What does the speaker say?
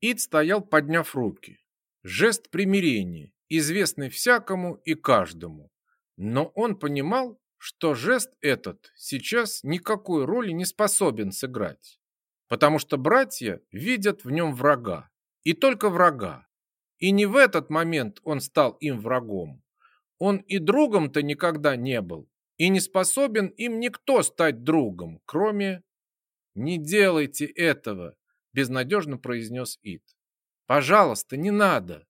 Ид стоял, подняв руки. Жест примирения, известный всякому и каждому. Но он понимал, что жест этот сейчас никакой роли не способен сыграть, потому что братья видят в нем врага, и только врага. И не в этот момент он стал им врагом. Он и другом-то никогда не был, и не способен им никто стать другом, кроме... «Не делайте этого», — безнадежно произнес Ид. «Пожалуйста, не надо».